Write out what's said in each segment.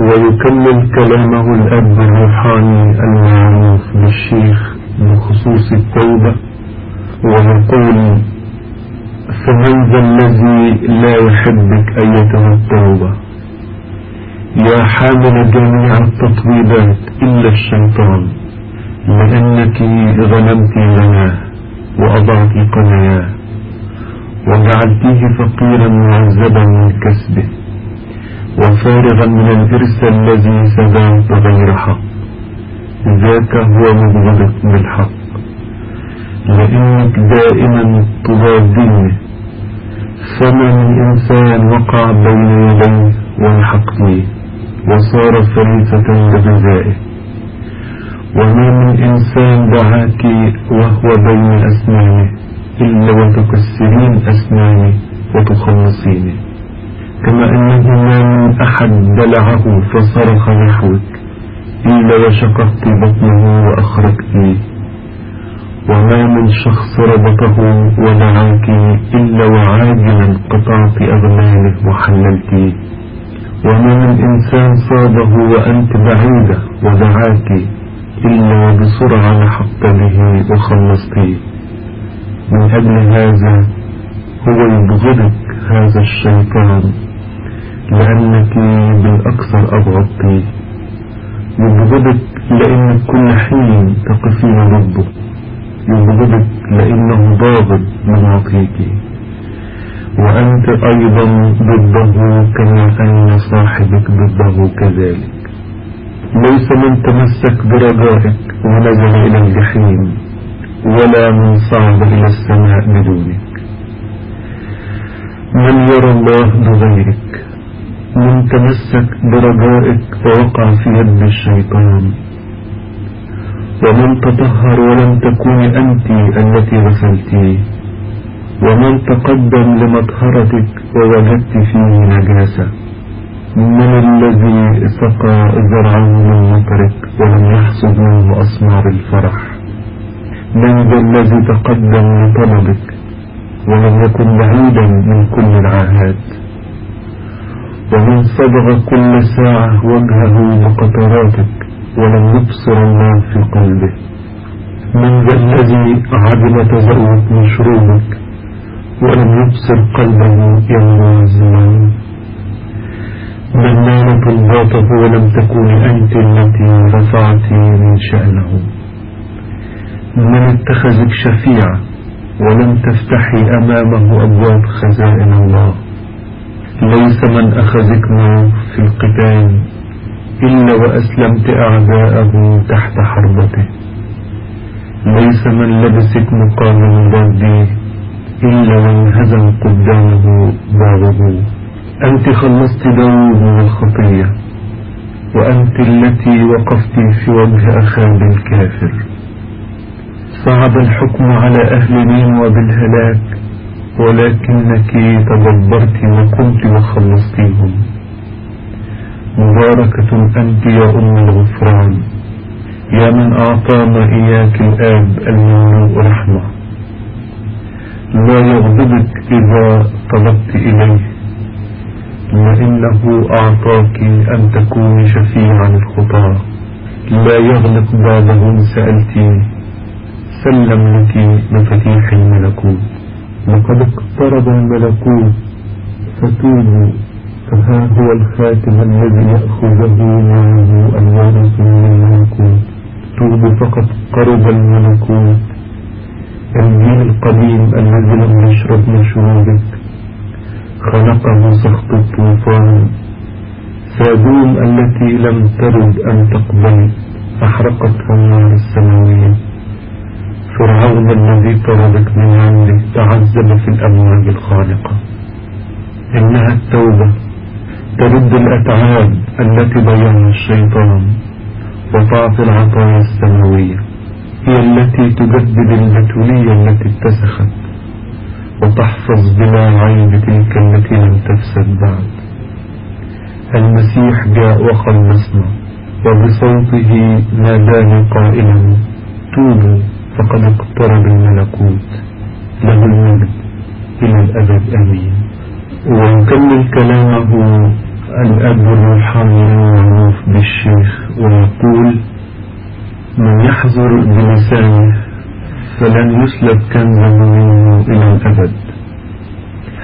ويكمل كلامه الأب الروحاني المعروف بالشيخ بخصوص التوبة ويقول فمن ذا الذي لا يحبك أيتها التوبة؟ يا حامل جميع التطويبات إلا الشيطان لأنك غنمت غناه وأضعت قناياه وجعلتيه فقيرا معذبا من كسبه. وفارغا من الإرث الذي سدعت غير حق. ذاك هو مبغضك بالحق. لأنك دائما تضادني فما من إنسان وقع بين يديه والحق لي وصار فريسة لغذائه وما من إنسان دعاك وهو بين أسنانه. إلا وتكسرين أسناني وتخلصيني كما أنه ما من أحد بلعه فصرخ نحوك إلا وشققت بطنه وأخرجتني وما من شخص ربطه ودعاك إلا وعاجلا قطعت أغلاله وحللتيه وما من إنسان صابه وأنت بعيدة ودعاك إلا وبسرعة لحقت به وخلصتيه من أجل هذا هو يبغضك هذا الشيطان. لأنك بالأكثر أبغضتيه يبغضك لأنك كل حين تقفين ضده يبغضك لأنه ضاغط من عطيك وأنت أيضا ضده كما أن صاحبك ضده كذلك. ليس من تمسك برجائك ونزل إلى الجحيم ولا من صعد إلى السماء بدونك. من يرى الله بغيرك؟ من تمسك برجائك فوقع في يد الشيطان. ومن تطهر ولم تكون أنت التي غسلتيه ومن تقدم لمطهرتك ووجدت فيه نجاسة. من الذي سقى زرعه من مطرك ولم يحصد منه أسمار الفرح. من ذا الذي تقدم لطلبك ولم يكن بعيدا من كل العاهات ومن صبغ كل ساعة وجهه بقطراتك ولم يبصر الله في قلبه. من ذا الذي عدم تزوج مشروبك ولم يبصر قلبه يوم الزمان من نام طلباته ولم تكن أنت التي رفعت من شأنه. من اتخذك شفيعا ولم تفتحي أمامه أبواب خزائن الله. ليس من أخذك معه في القتال إلا وأسلمت أعداءه تحت حربته. ليس من لبسك مقام ضدي إلا وانهزم قدامه بعضه. أنت خلصت داود من الخطية وأنت التي وقفت في وجه أخاب الكافر. صعب الحكم على أهل مين وبالهلاك ولكنك تدبرت وقمت وخلصتيهم مباركة أنت يا أم الغفران. يا من أعطانا إياك الآب المملوء رحمة. لا يغضبك إذا طلبت إليه. لأنه أعطاك أن تكوني شفيعا الخطاة لا يغلق بابه سألتي. سلم لك مفاتيح الملكوت. لقد اقترب الملكوت فتوبوا فها هو الخاتم الذي يأخذه معه الوارث من الملكوت. توبوا فقد قرب الملكوت. الجيل القديم الذي لم يشرب من شرورك خلقه سخط الطوفان. سادوم التي لم ترد أن تقبل أحرقتها النار السماوية فرعون الذي طردك من عنده تعذب في الأمواج الخالقة. إنها التوبة. ترد الأتعاب التي ضيعها الشيطان وتعطي العطايا السماوية. هي التي تجدد البتولية التي اتسخت وتحفظ بلا عيب تلك التي لم تفسد بعد. المسيح جاء وخلصنا وبصوته ناداني قائلا توبوا. فقد اقترب الملكوت له المجد إلى الأبد أمين. ويكمل كلامه الأب الروحاني المعروف بالشيخ ويقول من يحذر بلسانه فلن يسلب كنزه منه إلى الأبد.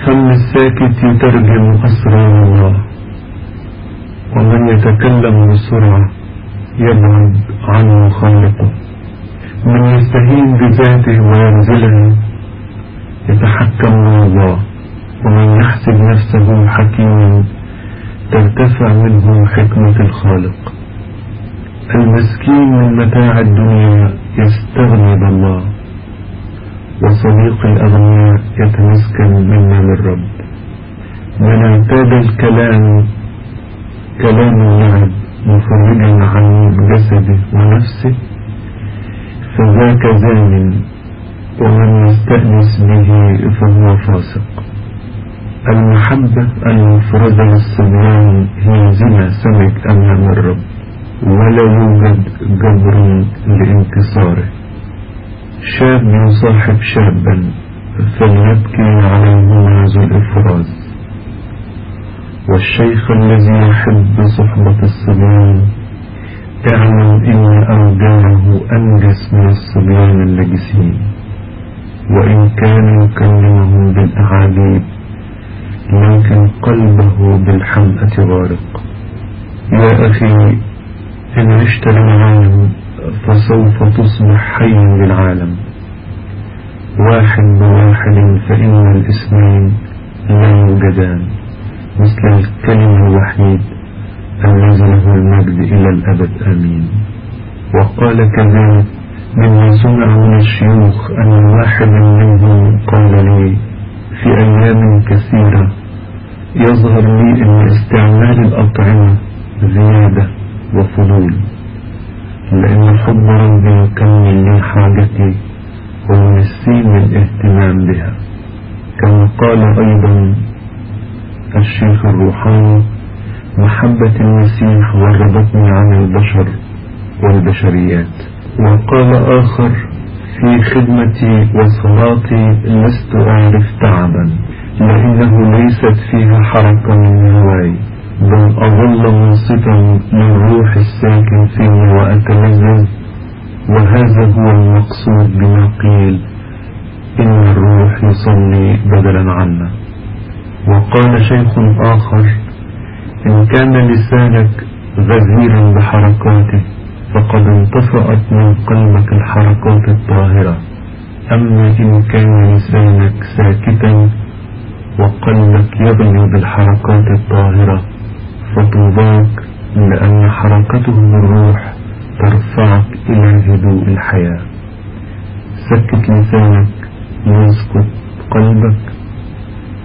فم الساكت يترجم أسرار الله. ومن يتكلم بسرعة يبعد عنه خالقه. من يستهين بذاته وينزلها يتحكم الله ومن يحسب نفسه حكيما ترتفع منه حكمة الخالق. المسكين من متاع الدنيا يستغني بالله وصديق الأغنياء يتمسكن من مال الرب من اعتاد الكلام كلام اللعب مفرجا عن جسده ونفسه. فذاك زان ومن يستأنس به فهو فاسق. المحبة المفرزة للصبيان هي زنا سمك أمام الرب ولا يوجد جبر لانتصاره شاب يصاحب شابا فليبكي عليه ذو الإفراز. والشيخ الذي يحب صحبة الصبيان اعلم إن أوجاعه أنجس من الصبيان اللجسين وإن كان يكلمهم بالأعاجيب لكن قلبه بالحمأة غارق. يا أخي إن عشت للعالم فسوف تصبح حيا للعالم. واحد بواحد فإن الاثنين لا يوجدان مثل الكلم الوحيد. الذي له المجد إلى الأبد آمين. وقال كذلك مما سمع من الشيوخ أن واحد منهم قال لي في أيام كثيرة يظهر لي أن استعمال الأطعمة زيادة وفضول لأن حب ربي يكمل لي حاجتي وينسيني الاهتمام بها. كما قال أيضا الشيخ الروحاني محبة المسيح غربتني عن البشر والبشريات. وقال آخر في خدمتي وصلاتي لست أعرف تعبا لأنه ليست فيها حركة من هواي بل أظل منصفا للروح الساكن فيني وأتلذذ وهذا هو المقصود بما قيل إن الروح يصلي بدلا عنا. وقال شيخ آخر إن كان لسانك غزيرا بحركاته فقد انطفأت من قلبك الحركات الطاهرة. أما إن كان لسانك ساكتا وقلبك يبني بالحركات الطاهرة فطوباك لأن حركته الروح ترفعك إلى هدوء الحياة. سكت لسانك يسكت قلبك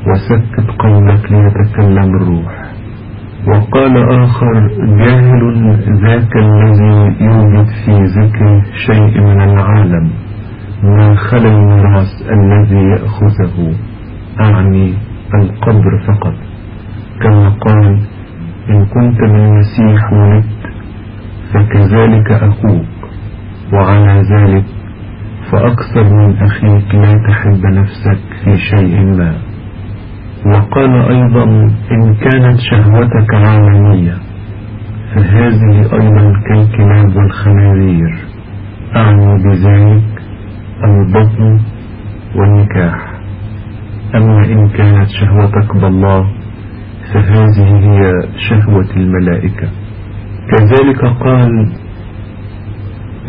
وسكت قولك ليتكلم الروح. وقال آخر جاهل ذاك الذي يوجد في ذكر شيء من العالم. ما خلا الميراث الذي يأخذه؟ أعني القبر فقط. كما قال إن كنت بالمسيح ولدت فكذلك أخوك. وعلى ذلك فأكثر من أخيك لا تحب نفسك في شيء ما. وقال أيضا إن كانت شهوتك عالمية فهذه أيضا كالكلاب والخنازير أعني بذلك البطن والنكاح. أما إن كانت شهوتك بالله فهذه هي شهوة الملائكة. كذلك قال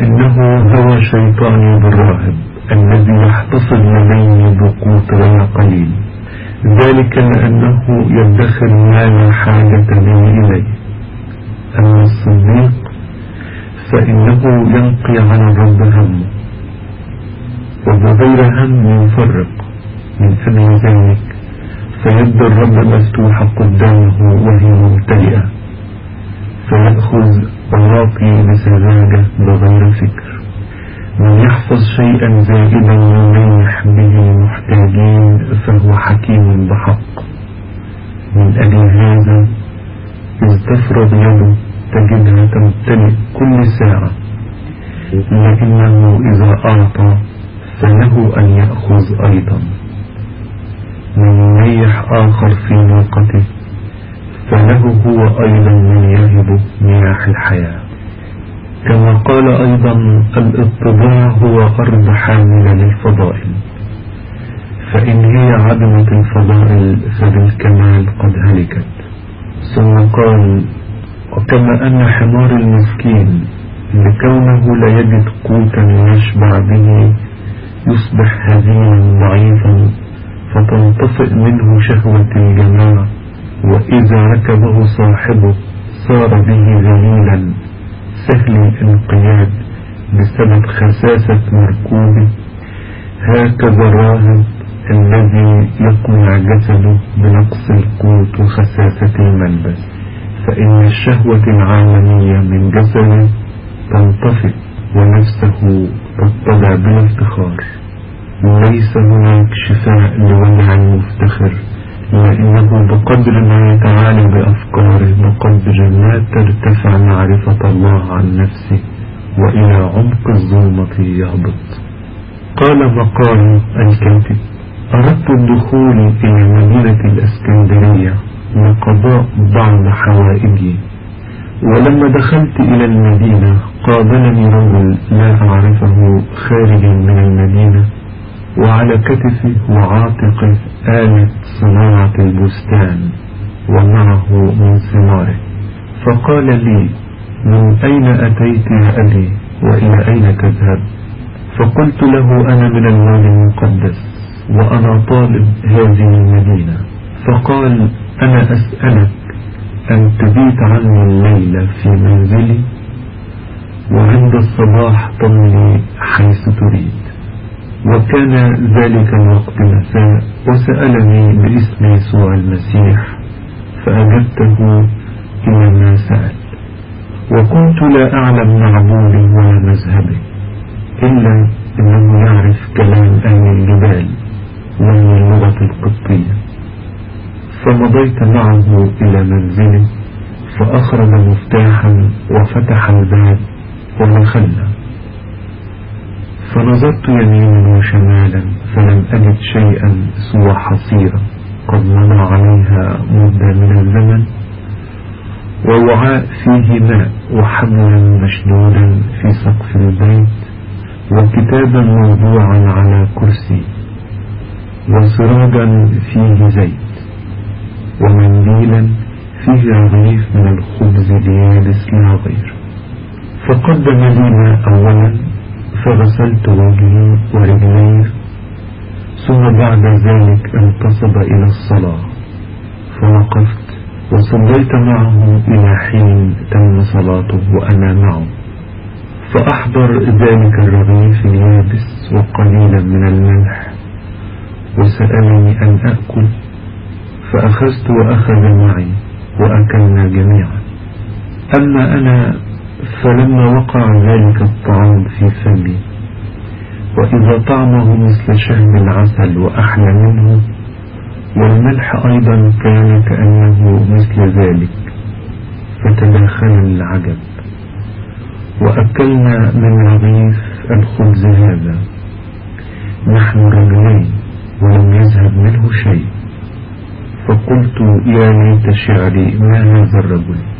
إنه هو شيطاني بالراهب الذي يحتفظ لديه بقوت غير قليل. ذلك لأنه يدخر ما لا حاجة به إليه أما الصديق فإنه ينقي عن الرب همه وبغير هم يفرق من أجل ذلك فيد الرب مفتوحة قدامه وهي ممتلئة فيأخذ الراقي بسذاجة بغير فكر. من يحفظ شيئا زائدا يميح به محتاجين فهو حكيم بحق. من أجل هذا إذ تفرض يده تجدها تمتلئ كل ساعة. لكنه إذا أعطى فله أن يأخذ أيضا. من يميح آخر في موقته فله هو أيضا من يهب مياح الحياة. كما قال أيضا الاتباع هو أرض حاملة للفضائل. فإن هي عدمة الفضائل فبالكمال قد هلكت. ثم قال وكما أن حمار المسكين لكونه لا يجد قوتا يشبع به يصبح هزيما ضعيفا فتنطفئ منه شهوة الجماع وإذا ركبه صاحبه صار به ذليلا. سهل الانقياد بسبب خساسة مركوبه هكذا الراهب الذي يقنع جسده بنقص القوت وخساسة الملبس. فإن الشهوة العالمية من جسده تنطفئ ونفسه تطلع بالافتخار ليس هناك شفاء لوجع المفتخر لأنه بقدر ما يتعالى بأفكاره بقدر ما ترتفع معرفة الله عن نفسه وإلى عمق الظلمة يهبط. قال مقال الكاتب أردت الدخول إلى مدينة الأسكندرية لقضاء بعض حوائجي. ولما دخلت إلى المدينة قابلني رجل لا أعرفه خارجا من المدينة وعلى كتفه وعاتقه آلة صناعة البستان ومعه من ثماره. فقال لي من أين أتيت يا أبي وإلى أين تذهب؟ فقلت له أنا من المال المقدس وأنا طالب هذه المدينة. فقال أنا أسألك أن تبيت عني الليلة في منزلي وعند الصباح طمني حيث تريد. وكان ذلك الوقت مساء وسألني باسم يسوع المسيح فأجبته إلى ما سأل وكنت لا أعلم معبودي ولا مذهبي إلا أنه يعرف كلام أهل الجبال وهي اللغة القبطية. فمضيت معه إلى منزله فأخرج مفتاحا وفتح الباب ودخلنا فنظرت يمينا وشمالا فلم أجد شيئا سوى حصيرة قد مضى عليها مدة من الزمن. ووعاء فيه ماء وحبلا مشدودا في سقف البيت وكتابا موضوعا على كرسي وسراجا فيه زيت ومنديلا فيه رغيف من الخبز اليابس لا غير. فقدم لي أولا فغسلت وجهي ورجلي ثم بعد ذلك انتصب إلى الصلاة فوقفت وصليت معه إلى حين تم صلاته وأنا معه. فأحضر ذلك الرغيف اليابس وقليلا من الملح وسألني أن أأكل فأخذت وأخذ معي وأكلنا جميعا. أما أنا فلما وقع ذلك الطعام في فمي وإذا طعمه مثل شهد العسل وأحلى منه والملح أيضا كان كأنه مثل ذلك فتداخل العجب. وأكلنا من رغيف الخبز هذا نحن رجلين ولم يذهب منه شيء. فقلت يا ليت شعري ما هذا الرجل؟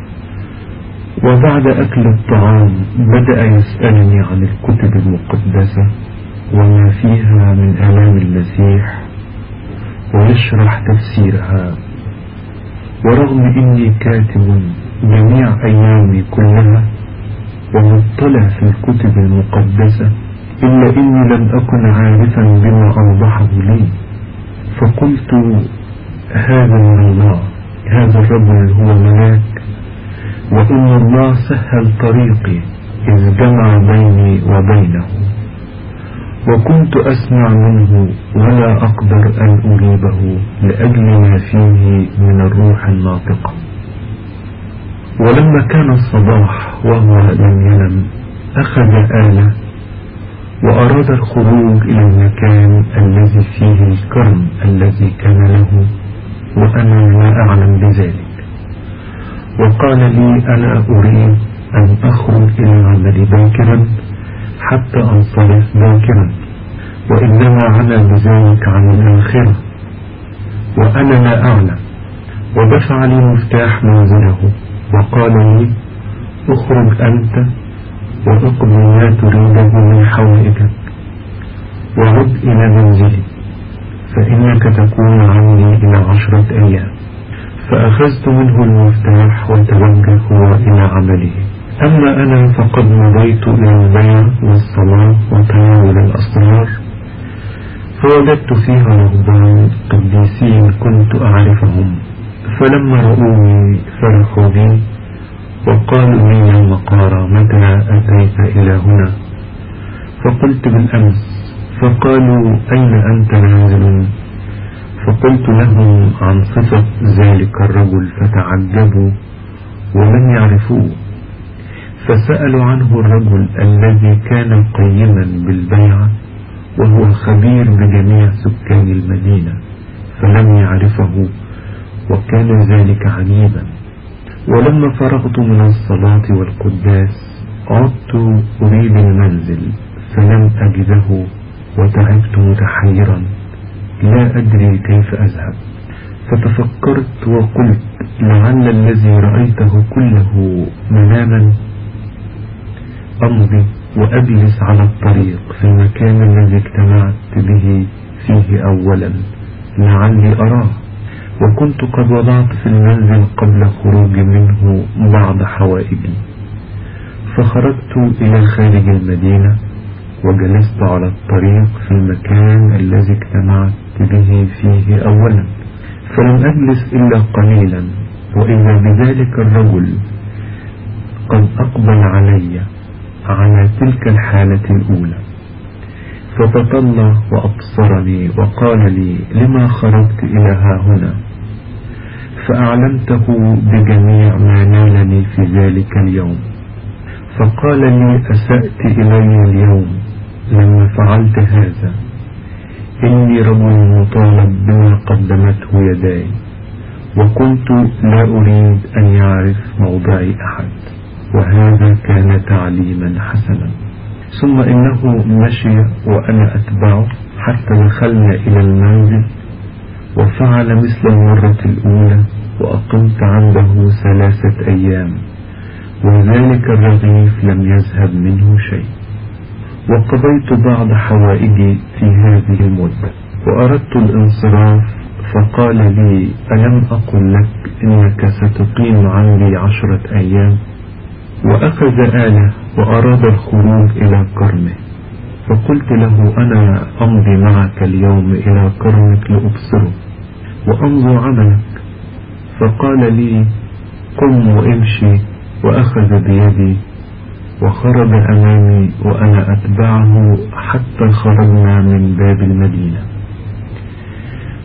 وبعد أكل الطعام بدأ يسألني عن الكتب المقدسة وما فيها من آلام المسيح ويشرح تفسيرها. ورغم إني كاتب جميع أيامي كلها ومطلع في الكتب المقدسة إلا إني لم أكن عارفا بما أوضحه لي فقلت هذا من الله هذا الرجل هو ملاك وإن الله سهل طريقي إذ جمع بيني وبينه. وكنت أسمع منه ولا أقدر أن أجيبه لأجل ما فيه من الروح الناطقة ولما كان الصباح وهو لم ينم أخذ آلة وأراد الخروج إلى المكان الذي فيه الكرم الذي كان له وأنا لا أعلم بذلك. وقال لي أنا أريد أن أخرج إلى العمل باكرا حتى أنصرف باكرا وإنما عنا بذلك عن الآخرة وأنا لا أعلم. ودفع لي مفتاح منزله وقال لي أخرج أنت وأقضي ما تريده من حوائجك وعد إلى منزلي فإنك تكون عني إلى عشرة أيام. فأخذت منه المفتاح وتوجه هو إلى عمله. أما أنا فقد مضيت إلى البيع والصلاة وتناول الأسرار. فوجدت فيها رهبان قديسين كنت أعرفهم. فلما رؤوني فرحوا بي وقالوا لي يوم قارة متى أتيت إلى هنا؟ فقلت بالأمس. فقالوا أين أنت نازل؟ فقلت لهم عن صفة ذلك الرجل فتعجبوا ولم يعرفوه. فسألوا عنه الرجل الذي كان قيما بالبيعة وهو خبير بجميع سكان المدينة فلم يعرفه وكان ذلك عجيبا ولما فرغت من الصلاة والقداس عدت أريد المنزل فلم أجده وتعبت متحيرا. لا أدري كيف أذهب. فتفكرت وقلت لعل الذي رأيته كله مناما. أمضي وأجلس على الطريق في المكان الذي اجتمعت به فيه أولا. لعلي أراه. وكنت قد وضعت في المنزل قبل خروجي منه بعض حوائجي. فخرجت إلى خارج المدينة. وجلست على الطريق في المكان الذي اجتمعت به فيه أولا فلم أجلس إلا قليلا وإذا بذلك الرجل قد أقبل علي على تلك الحالة الأولى. فتطلع وأبصرني وقال لي لما خرجت إلى ها هنا؟ فأعلمته بجميع ما نالني في ذلك اليوم. فقال لي أسأت إلي اليوم؟ لما فعلت هذا. إني رجل مطالب بما قدمته يداي وكنت لا أريد أن يعرف موضعي أحد وهذا كان تعليما حسنا. ثم إنه مشي وأنا أتبعه حتى دخلنا إلى المنزل وفعل مثل المرة الأولى وأقمت عنده ثلاثة أيام. وذلك الرغيف لم يذهب منه شيء. وقضيت بعض حوائجي في هذه المدة. وأردت الانصراف فقال لي ألم أقل لك إنك ستقيم عندي عشرة أيام؟ وأخذ آلة وأراد الخروج إلى كرمه فقلت له أنا أمضي معك اليوم إلى كرمك لأبصره وأنظر عملك. فقال لي قم وامشي وأخذ بيدي وخرج أمامي وأنا أتبعه حتى خرجنا من باب المدينة.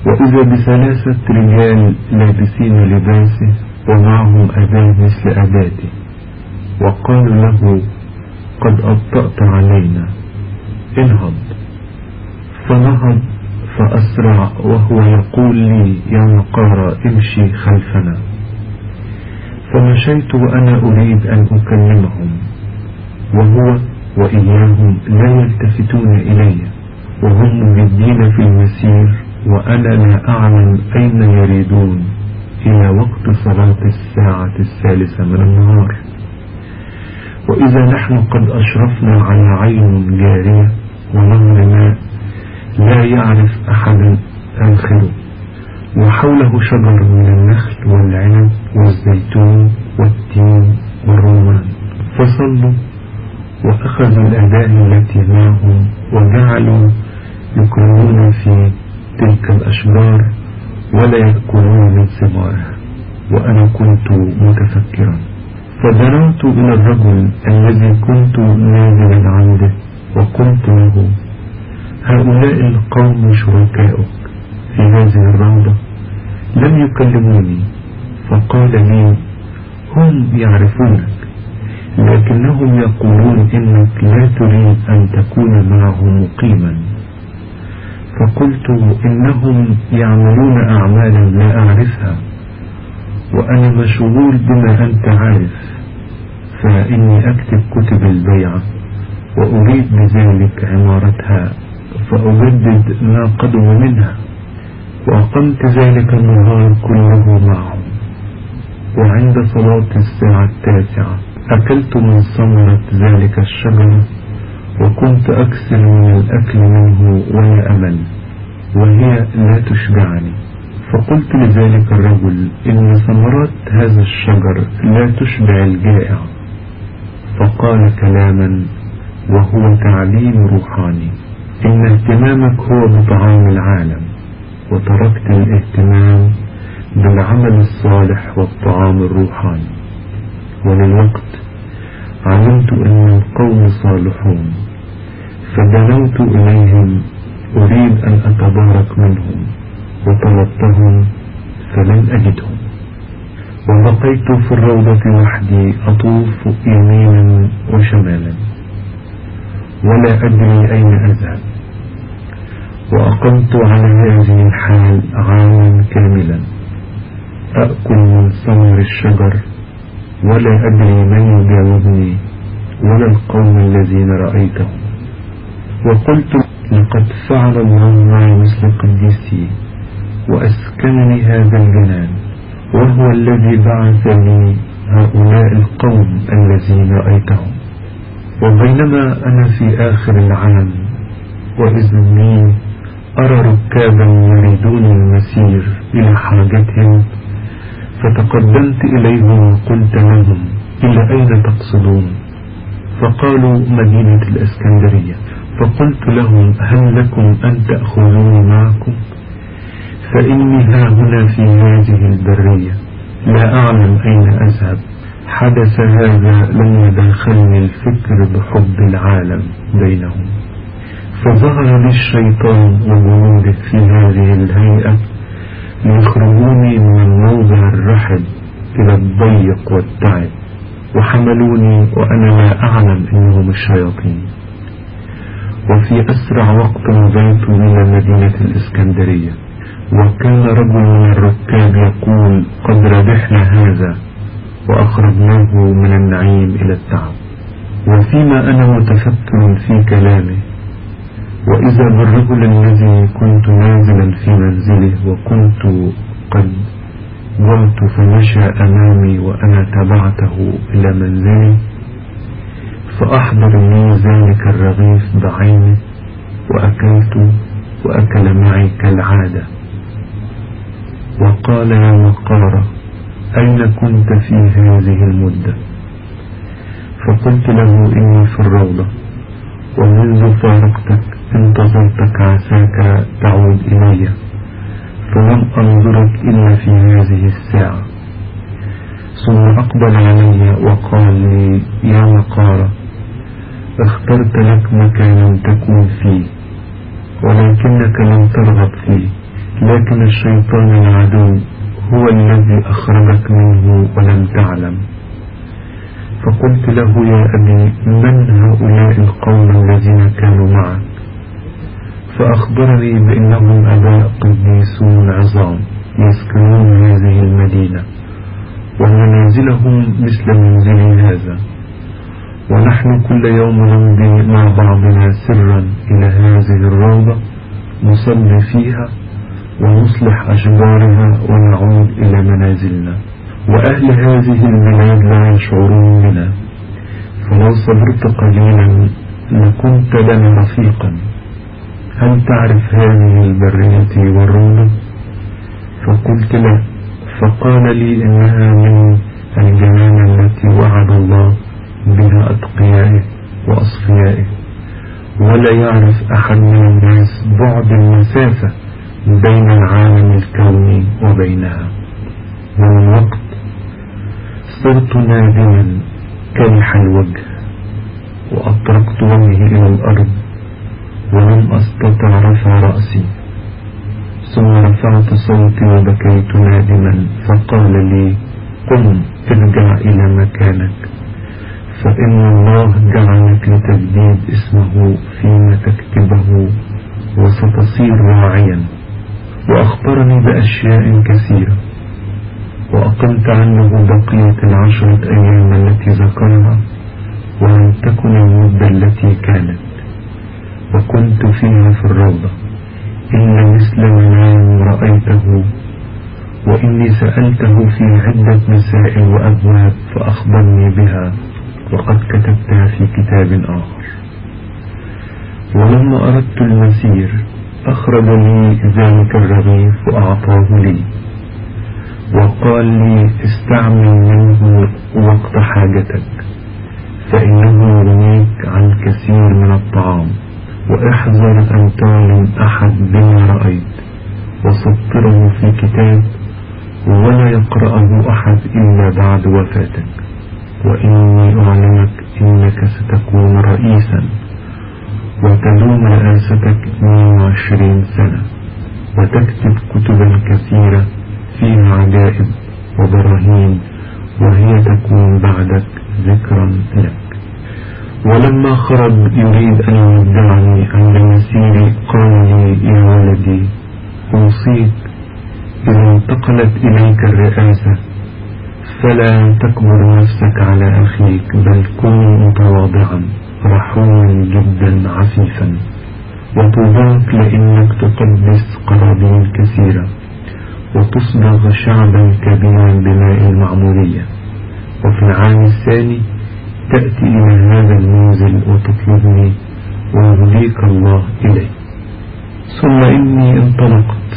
وإذا بثلاثة رجال لابسين لباسه ومعهم أداة مثل أداتي وقالوا له قد أبطأت علينا. انهض. فنهض فأسرع وهو يقول لي يا مقارى امشي خلفنا. فمشيت وأنا أريد أن أكلمهم. وهو وإياهم لا يلتفتون إلي وهم مجدين في المسير وأنا لا أعلم أين يريدون إلى وقت صلاة الساعة الثالثة من النهار. وإذا نحن قد أشرفنا على عين جارية ونهر ماء لا يعرف أحد آخره وحوله شجر من النخل والعنب والزيتون والتين والرومان فصلوا وأخذوا الأداء التي معهم وجعلوا يكرمون في تلك الأشجار ولا يأكلون من ثمارها وأنا كنت متفكرا. فدنوت إلى الرجل الذي كنت نازلا عنده وقلت له هؤلاء القوم شركاؤك في هذه الروضة لم يكلموني. فقال لي هم يعرفونك. لكنهم يقولون إنك لا تريد أن تكون معهم مقيما. فقلت إنهم يعملون أعمالا لا أعرفها وأنا مشغول بما أنت عارف فإني أكتب كتب البيعة وأريد بذلك عمارتها فأجدد ما قدم منها وأقمت ذلك النهار كله معهم وعند صلاة الساعة التاسعة أكلت من ثمرة ذلك الشجرة وكنت أكثر من الأكل منه ولا أمل وهي لا تشبعني. فقلت لذلك الرجل إن ثمرات هذا الشجر لا تشبع الجائع. فقال كلاما وهو تعليم روحاني إن اهتمامك هو بطعام العالم وتركت الاهتمام بالعمل الصالح والطعام الروحاني. وللوقت علمت أن القوم صالحون. فدنوت إليهم أريد أن أتبارك منهم وطلبتهم فلم أجدهم. وبقيت في الروضة وحدي أطوف يمينا وشمالا. ولا أدري أين أذهب. وأقمت على هذه الحال عاما كاملا. أأكل من ثمر الشجر ولا أدري من يجاوبني ولا القوم الذين رأيتهم وقلت لقد فعل الله معي مثل قديسي وأسكنني هذا الجنان وهو الذي بعث لي هؤلاء القوم الذين رأيتهم. وبينما أنا في آخر العام وإذ بي أرى ركابا يريدون المسير إلى حاجتهم فتقدمت إليهم وقلت لهم إلى أين تقصدون؟ فقالوا مدينة الإسكندرية. فقلت لهم هل لكم أن تأخذوني معكم؟ فإني ها هنا في هذه البرية. لا أعلم أين أذهب. حدث هذا لم يدخلني الفكر بحب العالم بينهم. فظهر لي الشيطان وجنوده في هذه الهيئة ليخرجوني من الموضع الرحب إلى الضيق والتعب وحملوني وأنا لا أعلم إنهم الشياطين. وفي أسرع وقت مضيت إلى مدينة الإسكندرية وكان رجل من الركاب يقول قد ربحنا هذا وأخرجناه من النعيم إلى التعب. وفيما أنا متفكر في كلامه وإذا بالرجل الذي كنت نازلا في منزله وكنت قد جعت فمشى أمامي وأنا تبعته إلى منزلي فأحضر لي ذلك الرغيف بعينه وأكلت وأكل معي كالعادة. وقال يا مقارة أين كنت في هذه المدة؟ فقلت له إني في الروضة ومنذ فارقتك انتظرتك عساك تعود إلي. فلم أنظرك إلا في هذه الساعة. ثم أقبل علي وقال لي يا مقارة أخترت لك مكانا تكون فيه ولكنك لم ترغب فيه لكن الشيطان العدو هو الذي أخرجك منه ولم تعلم. فقلت له يا أبي من هؤلاء القوم الذين كانوا معك؟ فأخبرني بأنهم أباء قديسون عظام يسكنون هذه المدينة ومنازلهم مثل منزلي هذا. ونحن كل يوم نمضي مع بعضنا سرا إلى هذه الروضة نصلي فيها ونصلح أشجارها ونعود إلى منازلنا. وأهل هذه البلاد لا يشعرون بنا. فلو صبرت قليلا لكنت لنا رفيقا. هل تعرف هذه البرية والروضة فقلت لا. فقال لي إنها من الجنان التي وعد الله بها أتقيائه وأصفيائه. ولا يعرف أحد من الناس بعد المسافة بين العالم الكوني وبينها. ومن وقت صرت نادما كرح الوجه وأطرقت وجهي إلى الأرض ولم أستطع رفع رأسي. ثم رفعت صوتي وبكيت نادما فقال لي قم ارجع إلى مكانك. فإن الله جعلك لتجديد اسمه فيما تكتبه وستصير راعيا وأخبرني بأشياء كثيرة. وأقمت عنه بقية العشرة أيام التي ذكرها ولم تكن المدة التي كانت. وكنت فيها في الروضة إلا مثل منام رأيته وإني سألته في عدة مسائل وأبواب فأخبرني بها وقد كتبتها في كتاب آخر. ولما أردت المسير أخرج لي ذلك الرغيف وأعطاه لي. وقال لي استعمل منه وقت حاجتك فإنه يغنيك عن كثير من الطعام. واحذر أن تعلم أحد بما رأيت وسطره في كتاب ولا يقرأه أحد إلا بعد وفاتك. وإني أعلمك إنك ستكون رئيسا وتدوم رئاستك 22 سنة وتكتب كتبا كثيرة فيها عجائب وبراهين وهي تكون بعدك ذكرا لك. ولما خرج يريد أن يودعني عند مسيري قال لي يا ولدي. أوصيك إذا انتقلت إليك الرئاسة. فلا تكبر نفسك على أخيك بل كن متواضعا رحوما جدا عفيفا وطوباك لأنك تقدس قرابين كثيرة وتصبغ شعبا كبيرا بماء المعمورية. وفي العام الثاني تأتي إلى هذا المنزل وتطلبني ويهديك الله إلي ثم إني انطلقت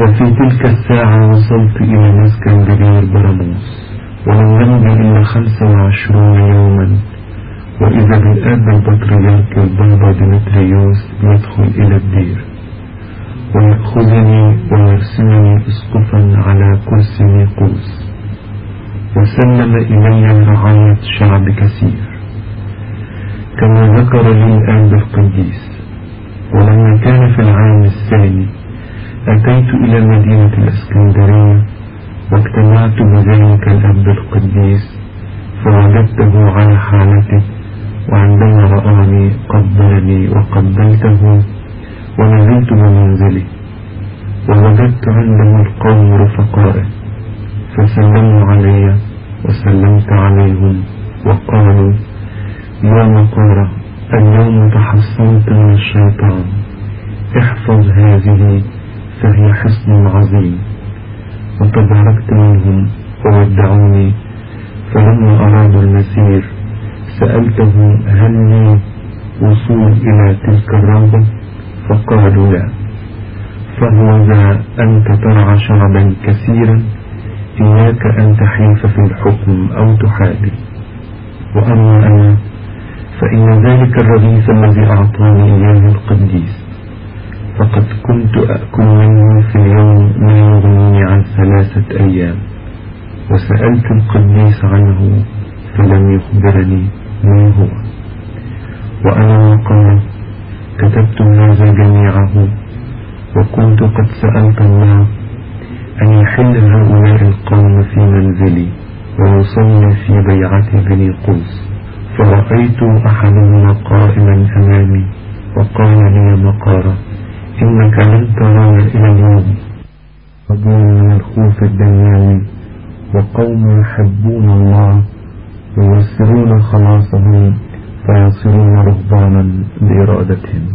وفي تلك الساعة وصلت إلى مسكن جرير براموس ولم يمضي إلا خمسة وعشرون يوما. وإذا بالآب البطريرك البابا ديمتريوس يدخل إلى الدير. ويأخذني ويرسمني اسقفا على كرسي نيقوس وسلم إلي رعاية شعب كثير. كما ذكر لي الآن القديس ولما كان في العام الثاني أتيت إلى مدينة الإسكندرية واجتمعت بذلك الأب القديس فوجدته على حالته وعندما رآني قبلني وقبلته ونزلت بمنزلي ووجدت عنده القوم رفقائه فسلموا علي وسلمت عليهم وقالوا يا مقارة اليوم تحصنت من الشيطان احفظ هذه فهي حصن عظيم. وتباركت منهم وودعوني فلما أرادوا المسير سألته هل لي وصول إلى تلك الروضة؟ فقالوا لا. فهو ذا أنت ترعى شعبا كثيرا؟ إياك أن تحيف في الحكم أو تحابي وأما أنا فإن ذلك الرئيس الذي أعطاني إياه القديس. فقد كنت أأكل منه في اليوم ما يغنيني عن ثلاثة أيام. وسألت القديس عنه فلم يخبرني ما هو. وأنا وقال كتبت هذا جميعه. وكنت قد سألت الله أن يحل هؤلاء القوم في منزلي ويصلي في بيعة بني قوس. فرأيت أحدهما قائما أمامي وقال لي مقارة إنك لن تراني إلى اليوم. رجل من الخوف الدنيوي وقوم يحبون الله ويسرون خلاصهم فيصيرون رهبانا بإرادتهم